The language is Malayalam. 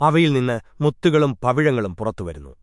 അവയിൽ നിന്ന് മുത്തുകളും പവിഴങ്ങളും പുറത്തുവരുന്നു